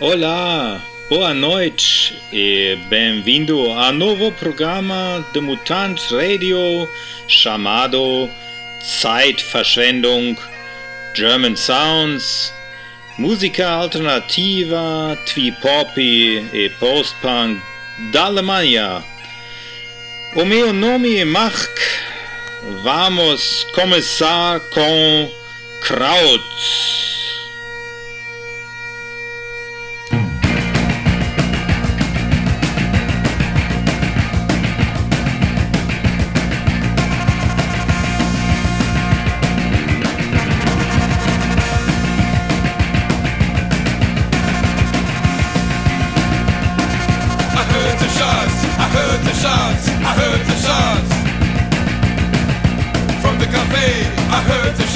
Olá, boa noite e bem-vindo ao novo programa de Mutantes Radio chamado Zeitverschwendung German Sounds, música alternativa, trip-hop e post-punk da Alemanha. O meu nome Mark. Vamos começar com Krauts.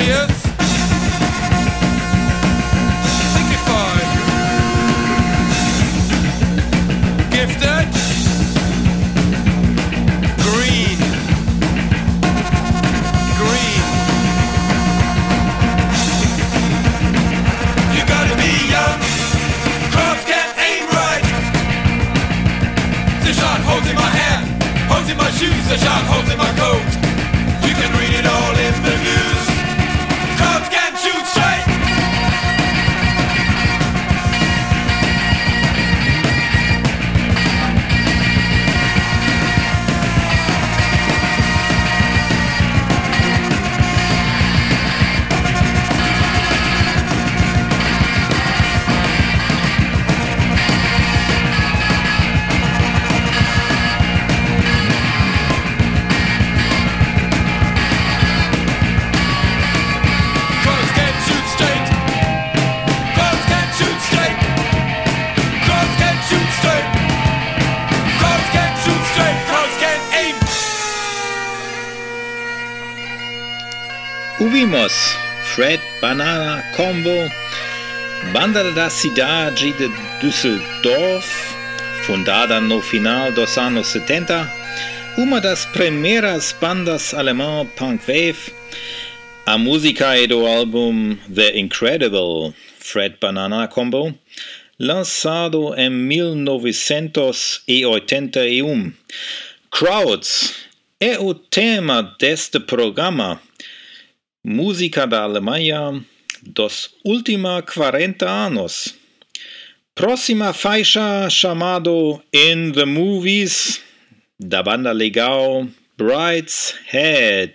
serious. Banana Combo, banda da cidade de Düsseldorf, fundada no final dos anos 70, uma das primeiras bandas alemã punk wave. A música é do álbum The Incredible Fred Banana Combo, lançado em 1981. E e um. Crowds é o tema deste programa. Música da Alemanha dos últimos 40 anos. Próxima faixa chamado In the Movies da banda legal Bride's Head.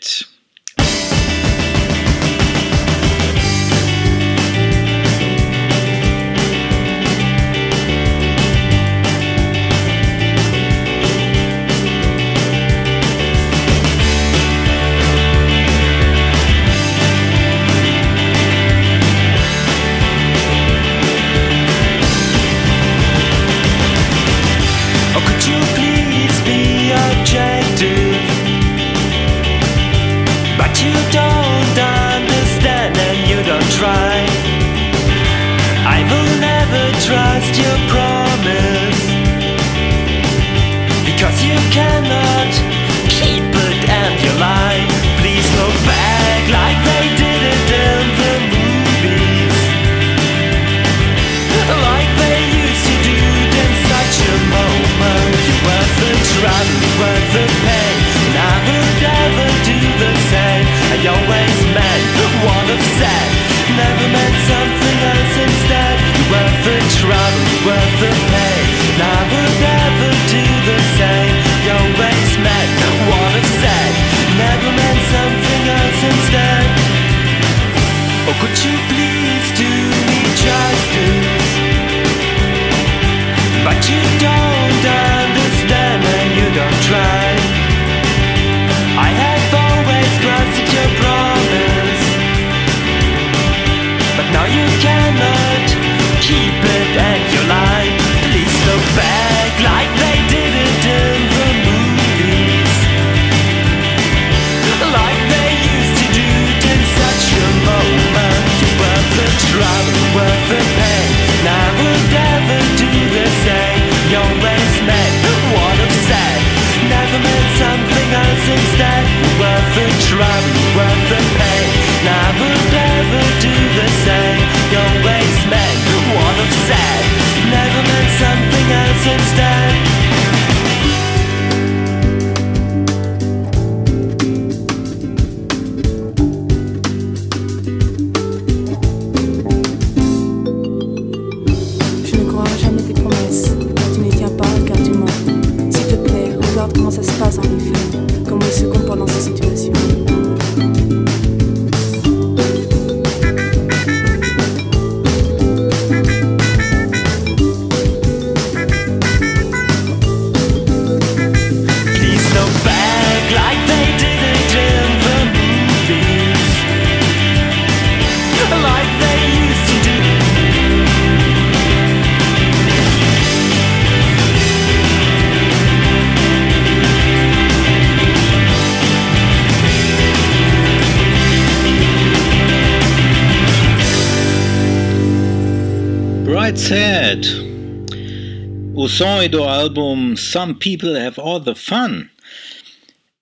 Som do album Some People Have All the Fun,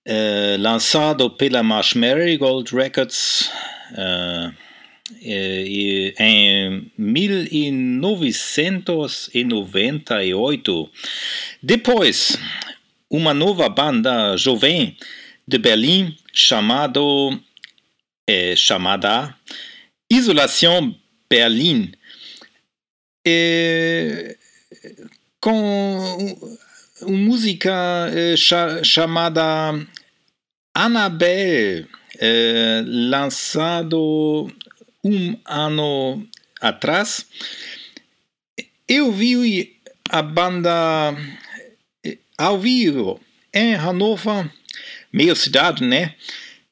eh, lançado pela Marsh Marigold Records eh, eh, em 1998. Depois, uma nova banda jovem de Berlim chamado, eh, chamada Isolation Berlin. Eh, com música eh, chamada Annabelle, eh, lançado um ano atrás. Eu vi a banda eh, ao vivo em Hannover, minha cidade, né?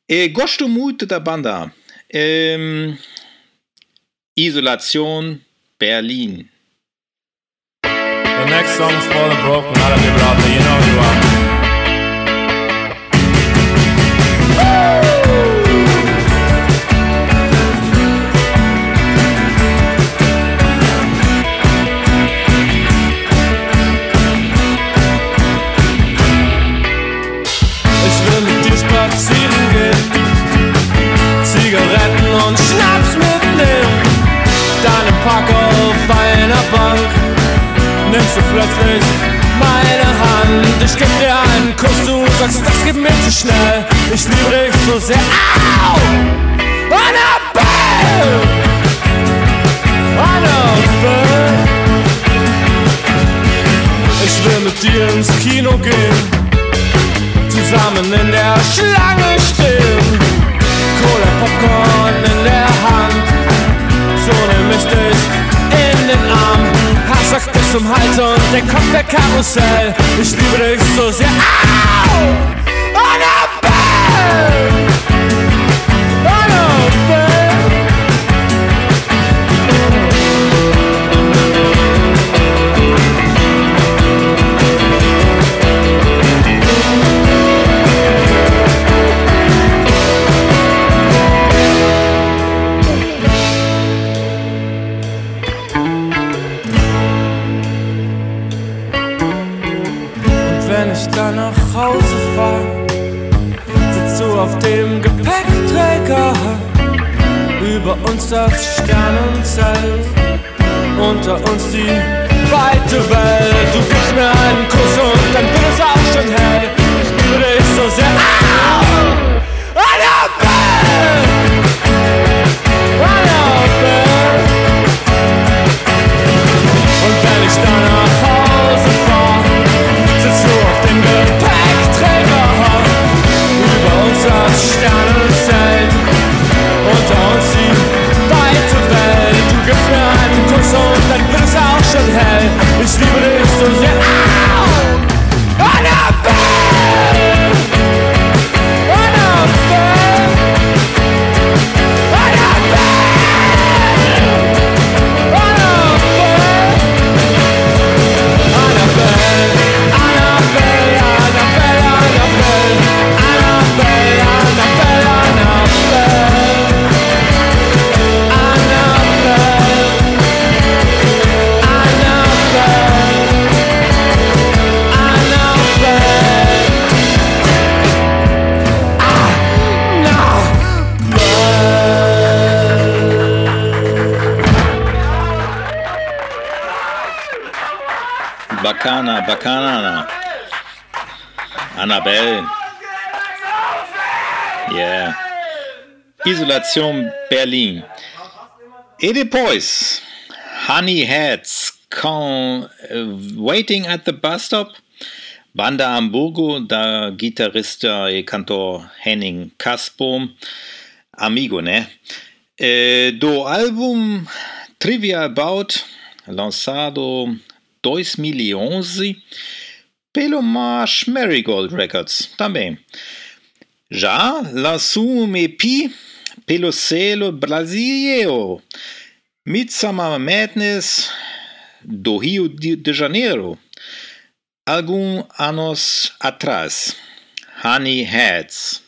E gosto muito da banda. Eh, Isolation Berlin. The next song is for the broken hearted brother, you know you are. Ich will mit dir spazieren gehen, Zigaretten und Schnaps mitnehmen, deine Pack auf einer Bank nimmst du plötzlich meine Hand. Ich geb dir einen Kuss, du sagst, das geht mir zu schnell. Ich liebe dich so sehr. Au! Annabelle! Annabelle! Ich will mit dir ins Kino gehen, zusammen in der Schlange stehen. Cola Popcorn in der Hand, so nehm ich dich Sack bis zum Hals und der Kopf der Karussell. Ich liebe dich so sehr. Au! Annabelle! über Annabelle. Yeah. Isolation Berlin. Oedipus. Honey Heads. Con, uh, waiting at the bus stop. Banda Hamburgo, da Gitarrista e cantor Henning Caspo. Amigo, né? Eh, do álbum Trivia About, lançado 2011 pelo Marsh Marigold Records também. Já lançou um EP pelo selo Brasileiro, Midsummer Madness do Rio de Janeiro, alguns anos atrás, Honey Heads.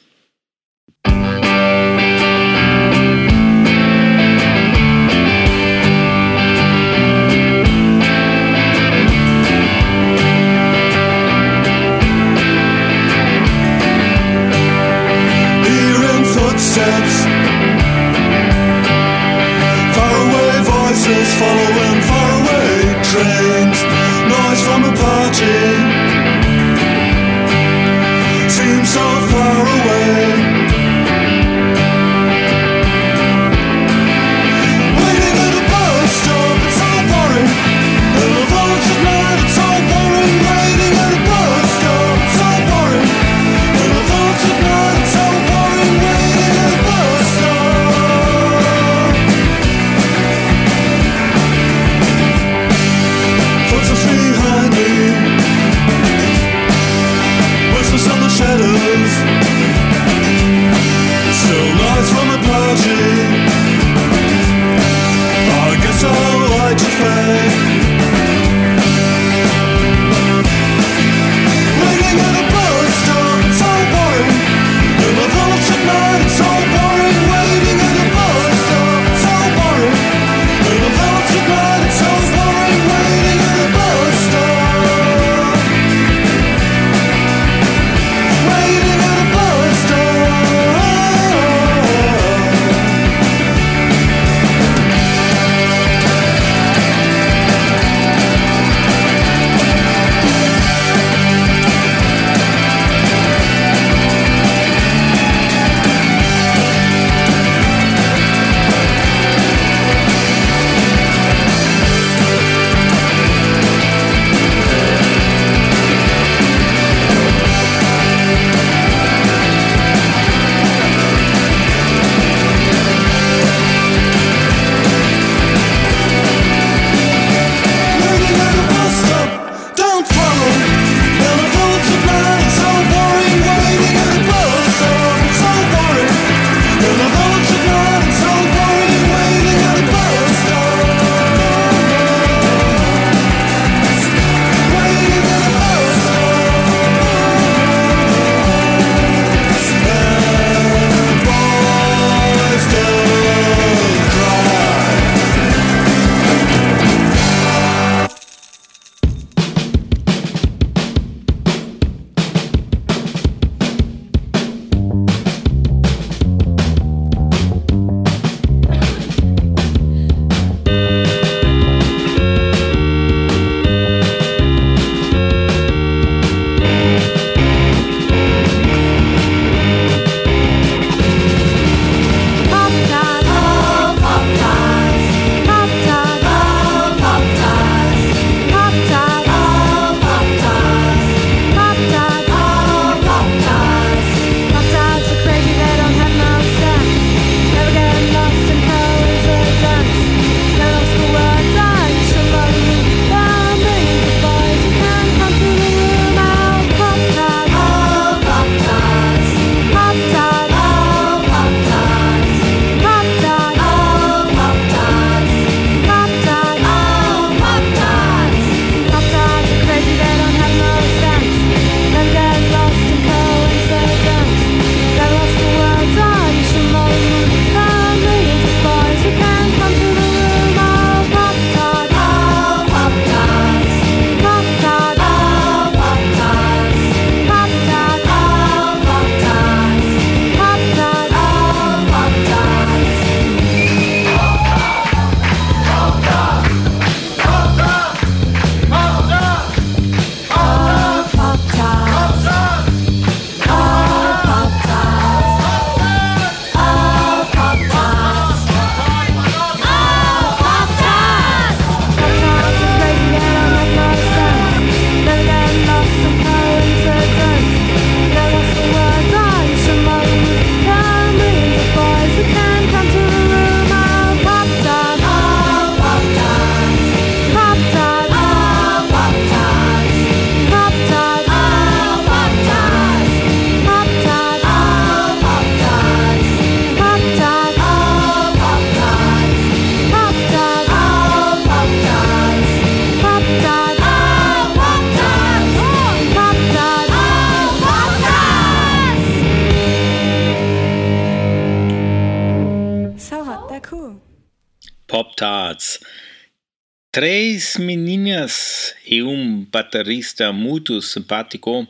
seis meninas e um baterista muito simpático,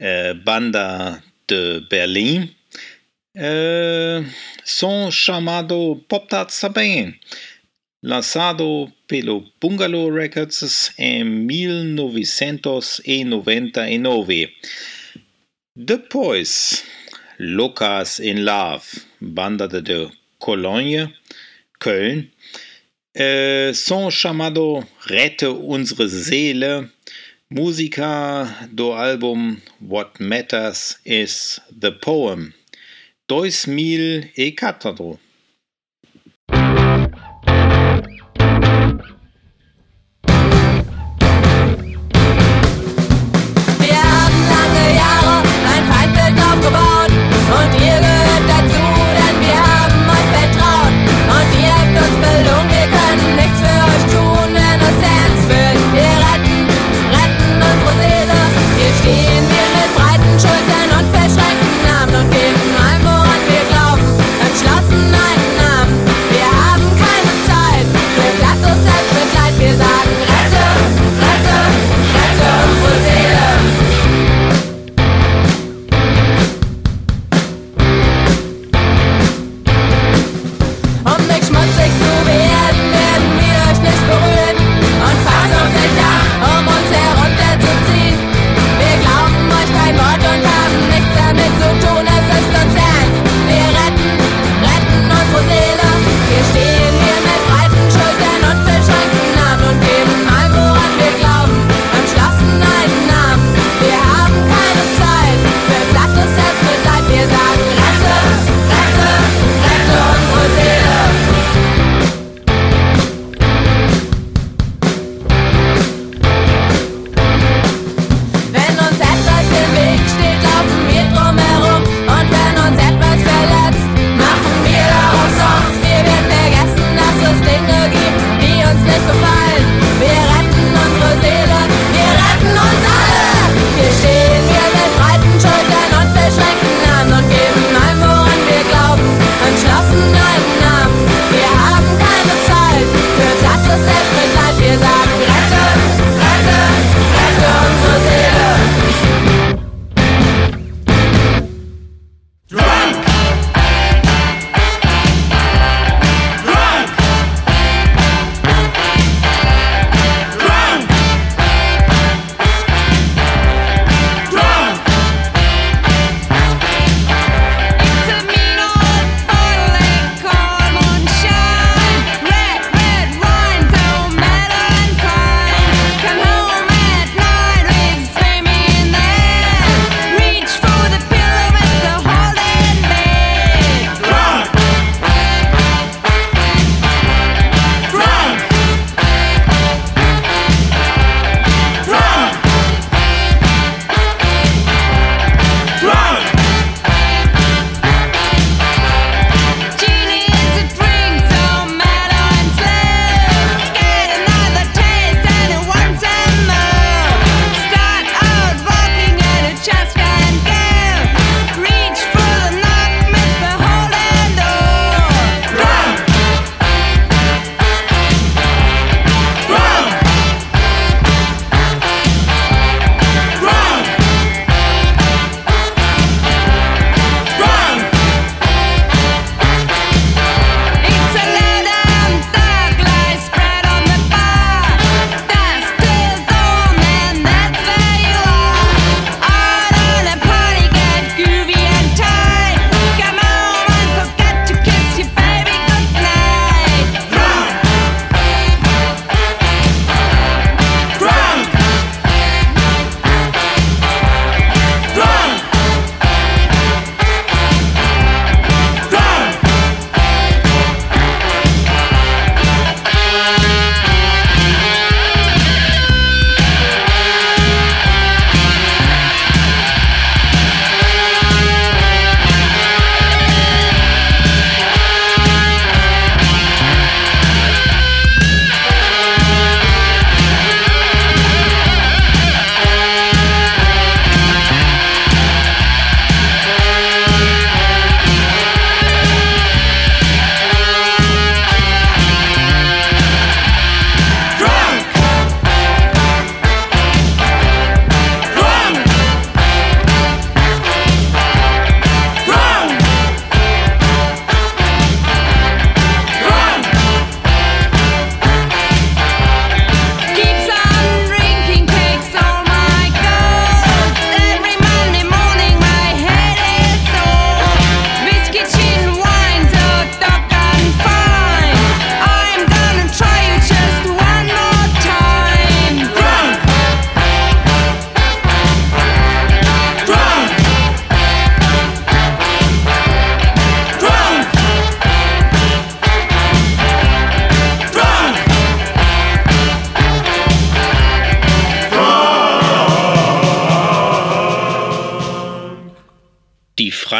eh, banda de Berlim, eh, são chamado Pop Tarts também, lançado pelo Bungalow Records em 1999. Depois, Lucas in Love, banda de Cologne, Köln, äh, Song chamado Rette unsere Seele, Musica do Album What Matters is the Poem, 2004.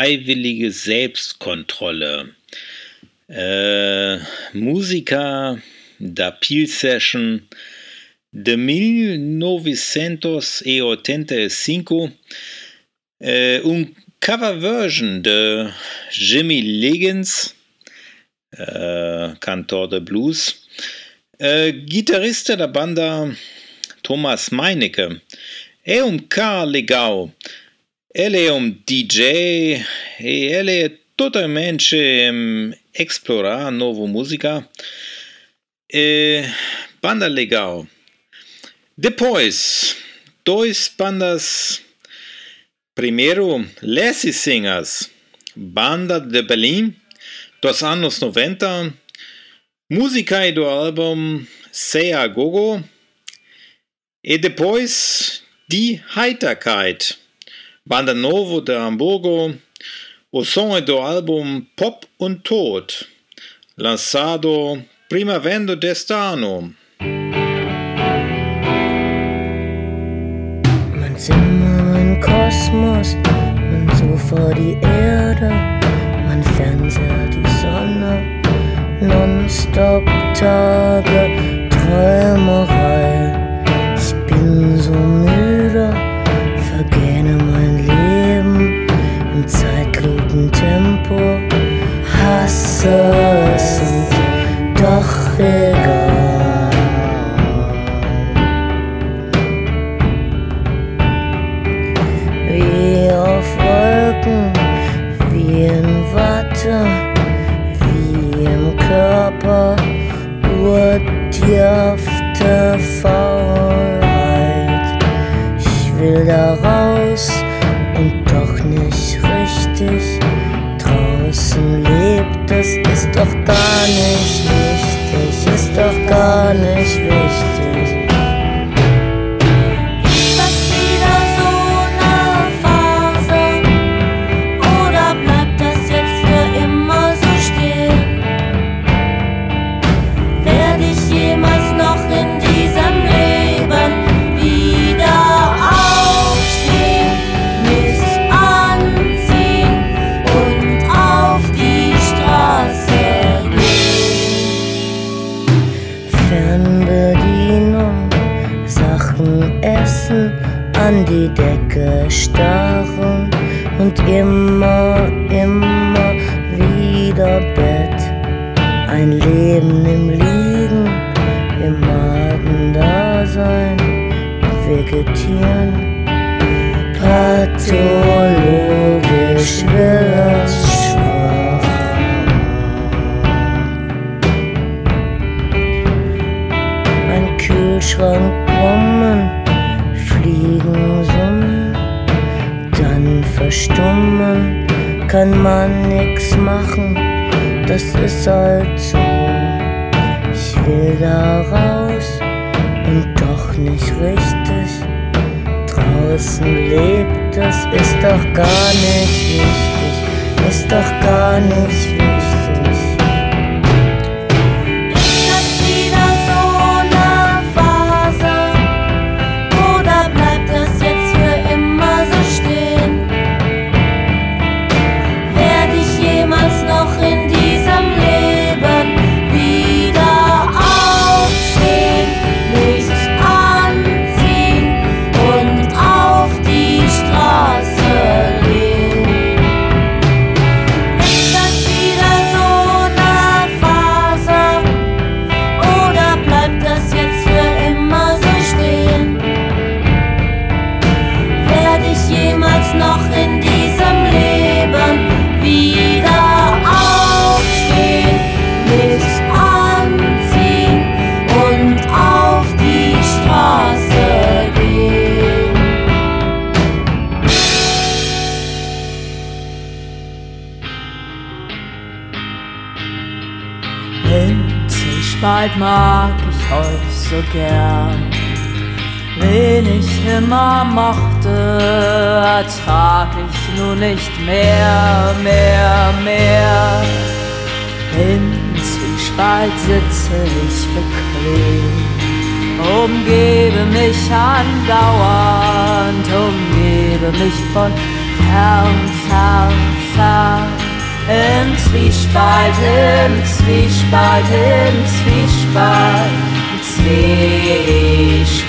freiwillige Selbstkontrolle. Äh, Musiker da Peel Session de 1985 äh, un cover version de Jimmy Liggins, äh, Kantor de Blues, äh, Gitarrista der Banda Thomas Meinecke, e um car legal, ele é um DJ e ele é totalmente um, explorar novo música. E, banda legal. Depois, dois bandas. Primeiro, Lassie Singers, banda de Berlim, dos anos 90. Música do álbum Sea Gogo. E depois, Die Heiterkeit, banda novo de Hamburgo. O som é do álbum Pop und Tod, lançado primavera deste ano. Mein Zimmer, mein Kosmos, mein Sofa die Erde, mein Fernseher die Sonne, nonstop Tage, Träumerei. sun. kanış işte siz could años bald mag ich euch so gern. Wen ich immer mochte, ertrag ich nun nicht mehr, mehr, mehr. In Zwiespalt sitze ich bequem, umgebe mich andauernd, umgebe mich von fern, fern, fern. Im Zwiespalt, im Zwiespalt, im Zwiespalt, im Zwiespalt.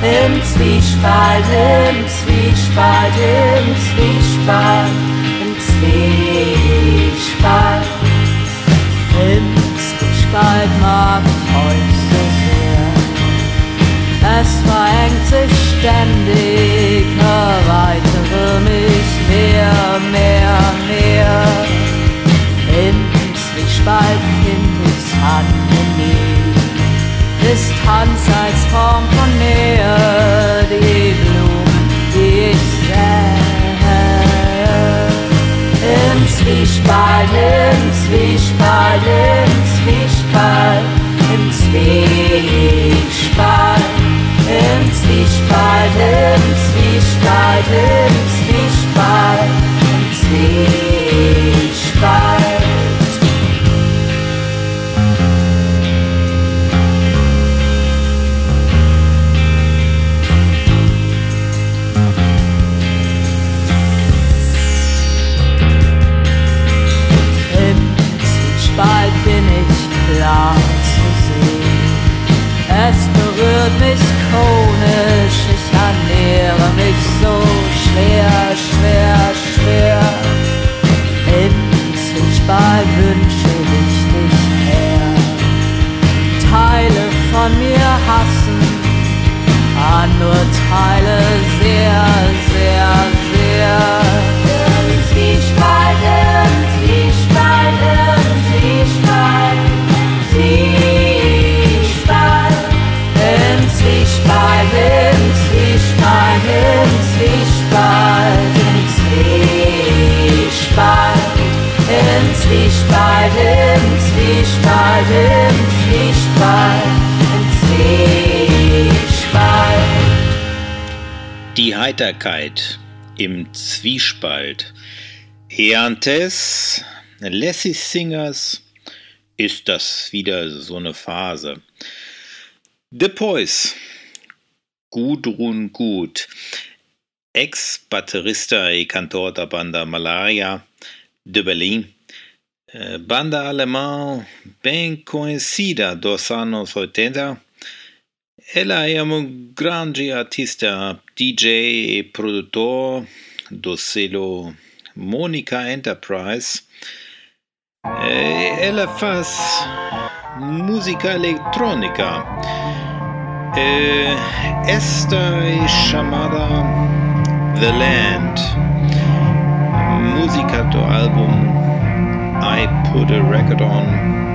Im Zwiespalt, im Zwiespalt, im Zwiespalt, im Zwiespalt. Im Zwiespalt mag ich euch. Es verengt sich ständig, erweitere mich mehr, mehr, mehr. Im Zwiespalt find ich's Harmonie ist Tanz als Form von Nähe, die Blumen, die ich sähe. Im Zwiespalt, im Zwiespalt, im Zwiespalt, im Zwiespalt, Zwiespalt, im Zwiespalt, im Zwiespalt, im Zwiespalt. Heiterkeit im Zwiespalt. Eantes, Lassie Singers, ist das wieder so eine Phase. Depois, Gudrun Gut, Ex-Batterista e Cantor da Banda Malaria de Berlim, eh, banda alemã bem conhecida dos anos 80. Ela é um grande artista, DJ e produtor Monica Enterprise. Eh, Ela faz música eletrônica. Eh, Esta é chamada The Land. Música do álbum I Put a Record On.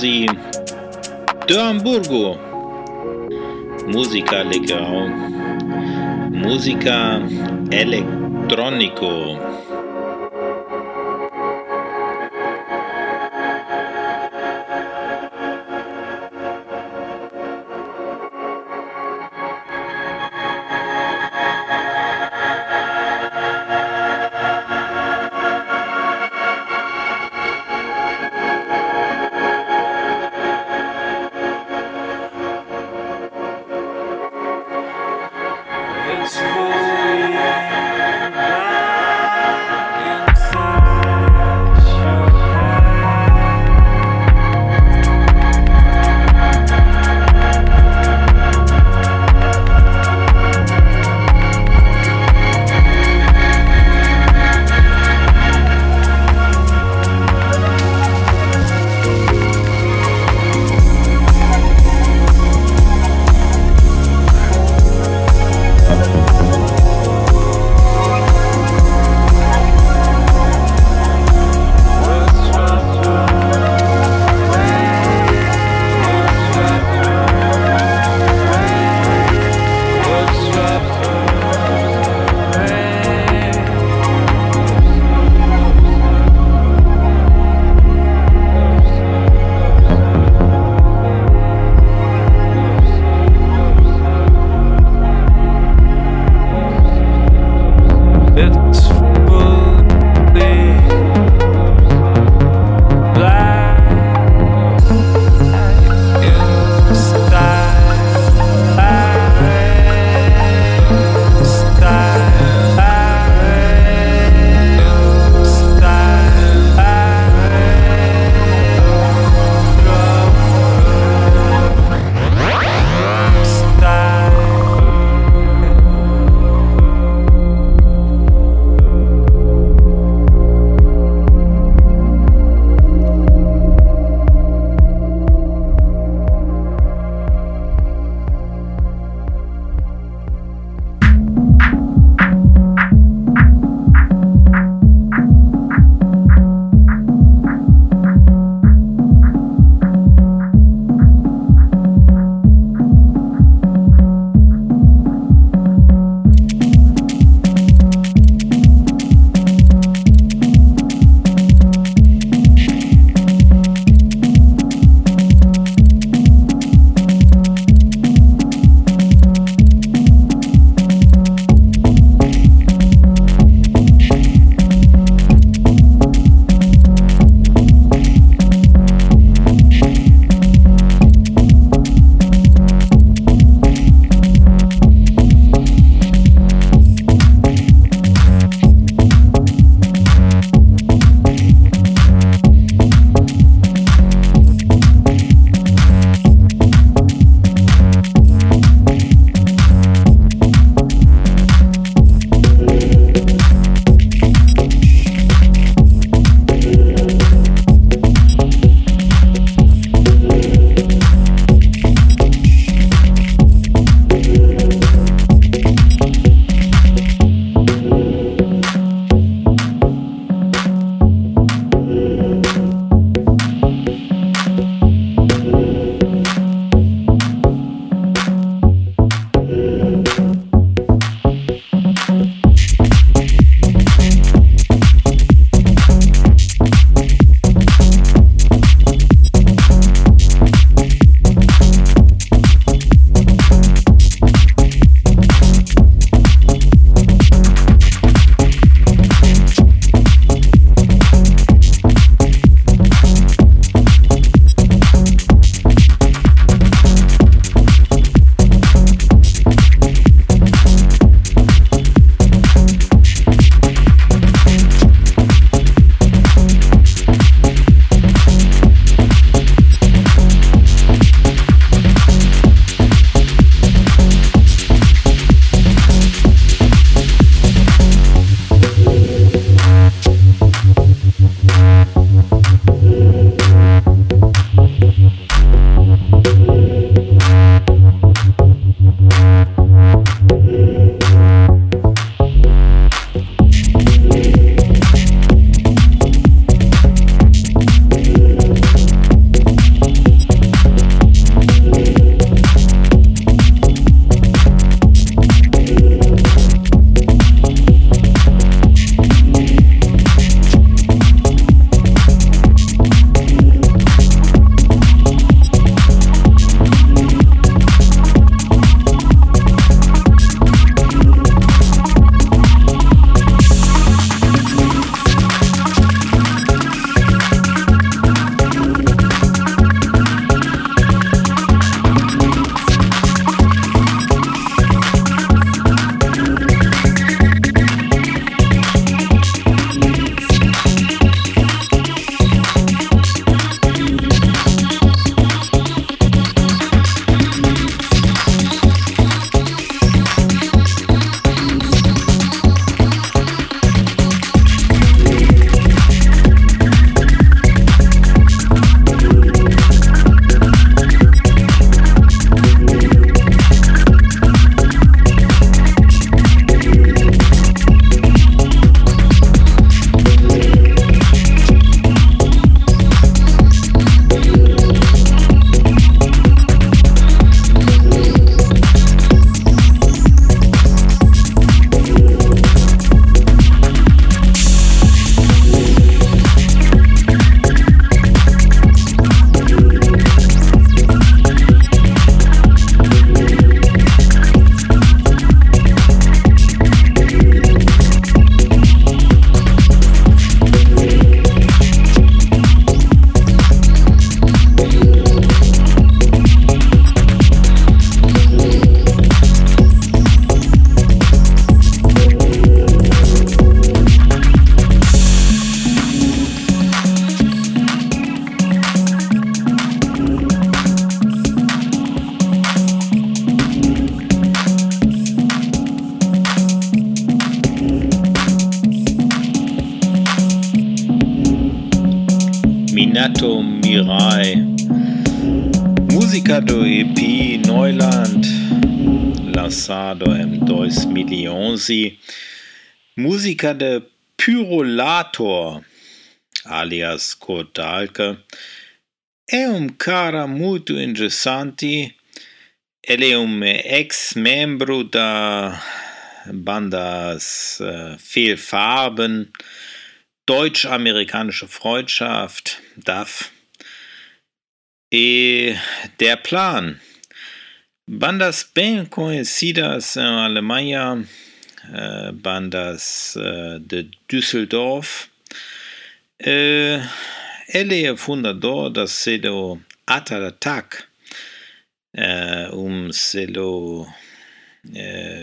Cozy de Hamburgo. Música legal. Música eletrônico. Lançado em 2011. Música de Pyrolator, alias Kodalka. É um cara muito interessante. Ele é um ex-membro da bandas äh, Fehlfarben, Deutsch-Amerikanische Freundschaft, DAF. E der Plan. Bandas bem conhecidas em Alemanha, äh, bandas äh, de Düsseldorf. Äh, ele é fundador da selo Atar Attack, um selo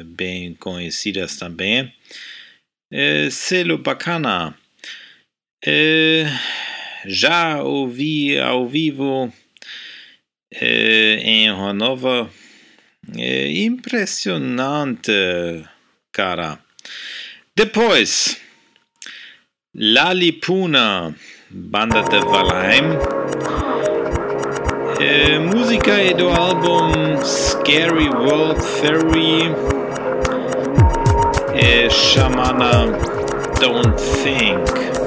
bem conhecidas também. Selo bacana. Já ouvi ao vivo em Hannover. E impressionante, cara. Depois, Lalipuna, banda de Valheim. E, musica e do album Scary World Theory e Shamana Don't Think.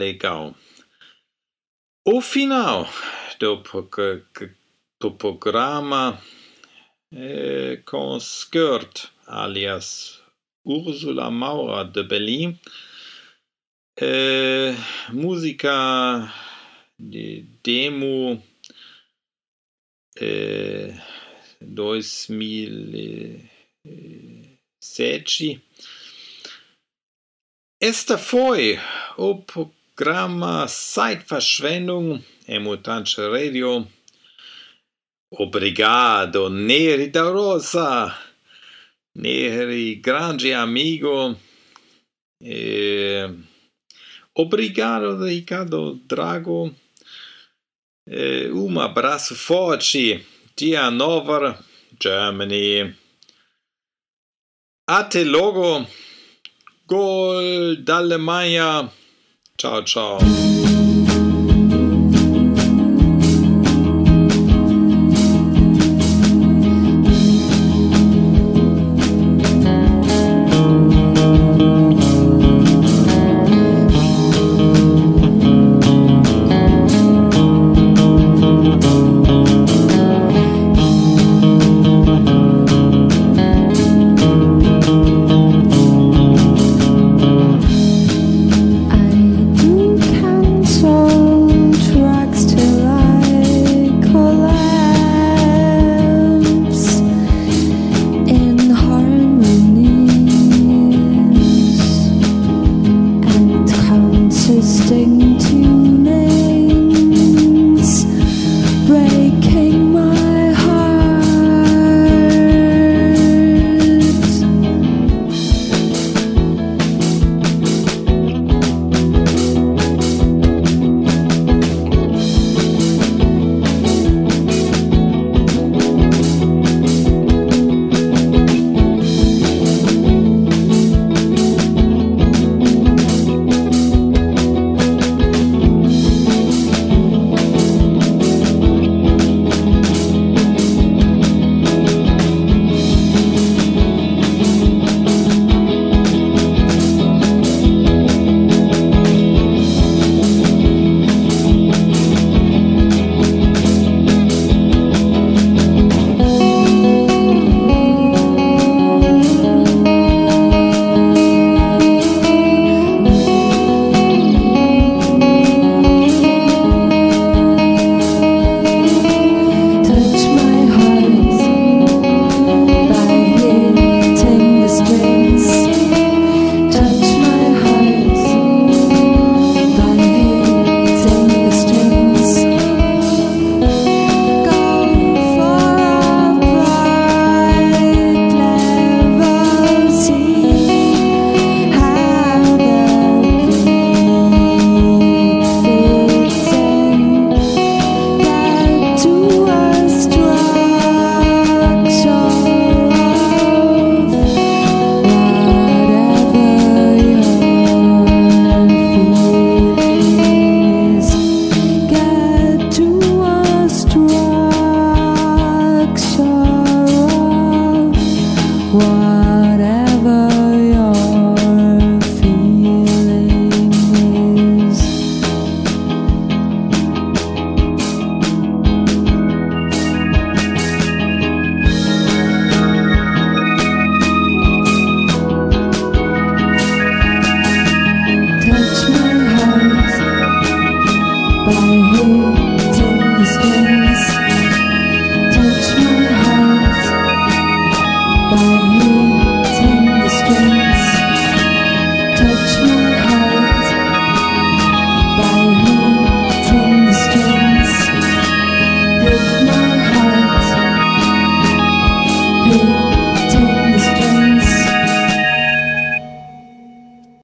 Legal. O final do, do programa é com Skirt, alias Ursula Maurer de Berlim. É, música de demo é, 2007. Esta foi o programa Zeitverschwendung em Mutante Radio. Obrigado, Neri da Rosa, Neri, grande amigo. Eh, obrigado, Ricardo Drago. Eh, um abraço forte. Dia Nover, Germany. Até logo. Gol d'Alemanha. Ciao, ciao.